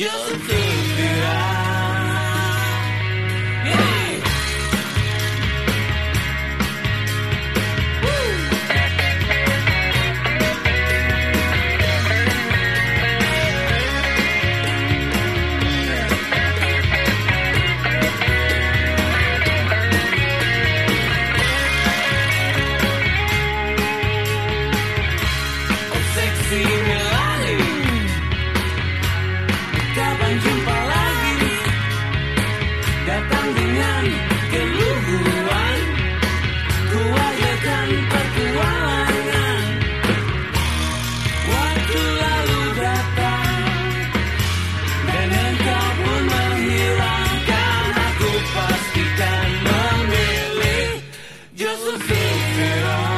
you dengan keluhuan. Kuayakan petualangan Waktu lalu datang Dan engkau pun menghilang Dan aku pastikan memilih Josephine